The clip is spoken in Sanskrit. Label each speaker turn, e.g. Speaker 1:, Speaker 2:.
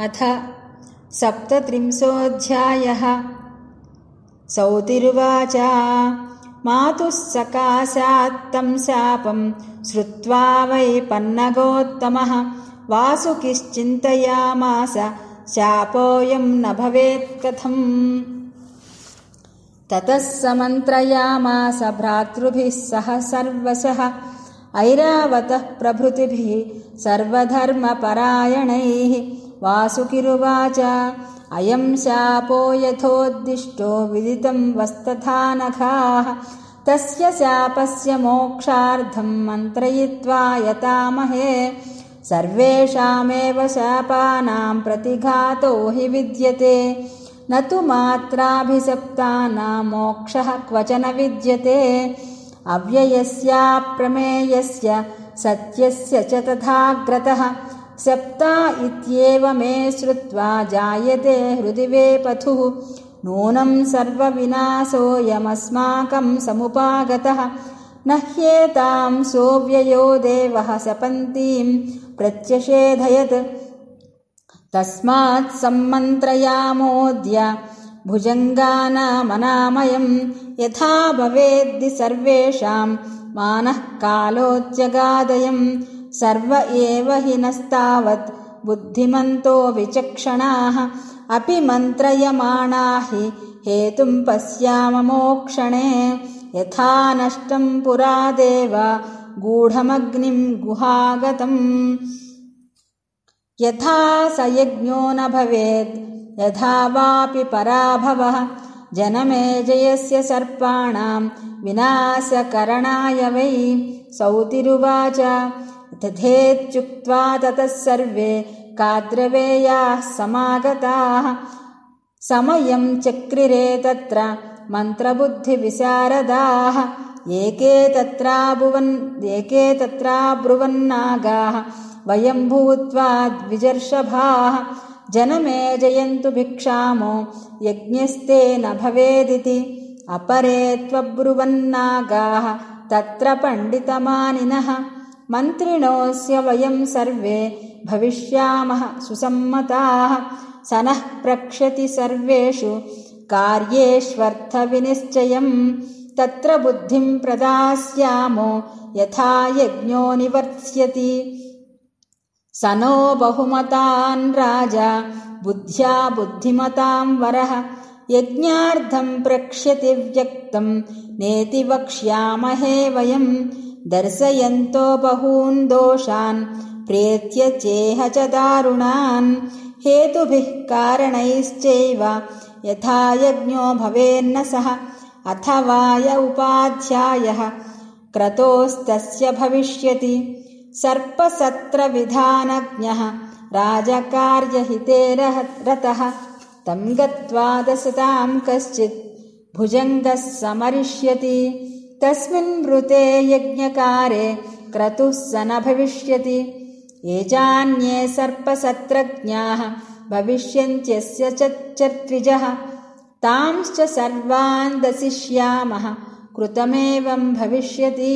Speaker 1: अथ सप्तत्रिंशोऽध्यायः। सौतिरुवाच मातुः सकाशात्तं शापम् श्रुत्वा वै पन्नगोत्तमः। वासुकिश्चिन्तयामास शापोऽयम् न भवेत्कथम् ततः समन्त्रयामास भ्रातृभिः सह सर्वशः। ऐरावतः प्रभृतिभिः सर्वधर्मपरायणैः वासुकिरुवाच। अयम् शापो यथोद्दिष्टो विदितम् वस्तथा नखाः तस्य शापस्य मोक्षार्थम् मन्त्रयित्वा यतामहे। सर्वेषामेव शापानाम् प्रतिघातो हि विद्यते। न तु मात्राभिसप्तानाम् मोक्षः क्वचन विद्यते। अव्ययस्याप्रमेयस्य सत्यस्य च तथाग्रतः सप्ता इत्येव मे श्रुत्वा जायते हृदि वेपथुः नूनम् सर्वविनाशोऽयमस्माकम् समुपागतः। न ह्येताम् सोऽव्ययो देवः सपन्तीम् प्रत्यषेधयत्। तस्मात् सम्मन्त्रयामोऽद्य भुजङ्गानामनामयम् यथा भवेद्दि सर्वेषाम् मानः कालोत्यगादयम् सर्व एव हि नस्तावत् बुद्धिमन्तो विचक्षणाः अपि मन्त्रयमाणा हि हेतुम् पश्याममोक्षणे। यथा नष्टम् पुरा देव। गूढमग्निम् गुहागतम्। यथा स यज्ञो न भवेत्। यथा वापि पराभवः। जनमेजयस्य सर्पाणाम् विनाशकरणाय वै। सौतिरुवाच तथेत्युक्त्वा ततः सर्वे काद्रवेयाः समागताः। समयम् चक्रिरे तत्र मन्त्रबुद्धिविशारदाः। एके तत्राबुवन् एके तत्राब्रुवन्नागाः। वयम् भूत्वा द्विजर्षभाः। जनमे जयन्तु भिक्षामो यज्ञस्ते न भवेदिति। अपरे त्वब्रुवन्नागाः तत्र पण्डितमानिनः मन्त्रिणोऽस्य वयम् सर्वे भविष्यामः सुसम्मताः। स नः प्रक्ष्यति सर्वेषु कार्येष्वर्थविनिश्चयम्। तत्र बुद्धिम् प्रदास्यामो यथा यज्ञो निवर्त्स्यति स नो बहुमतान् राजा बुद्ध्या बुद्धिमताम् वरः। यज्ञार्थम् प्रक्ष्यति व्यक्तम् नेति वक्ष्यामहे वयम् दर्शयन्तो बहून् दोषान् प्रेत्य चेह च दारुणान्। हेतुभिः कारणैश्चैव यथा यज्ञो भवेन्न सः अथवा य उपाध्यायः क्रतोस्तस्य भविष्यति। सर्पसत्रविधानज्ञः राजकार्यहिते रतः। तम् गत्वा दशताम् कश्चित् भुजङ्गः समरिष्यति तस्मिन् वृते यज्ञकारे क्रतुः स न भविष्यति। ये चान्ये सर्पसत्रज्ञाः भविष्यन्त्यस्य चर्त्विजः तांश्च सर्वान् दशिष्यामः कृतमेवम् भविष्यति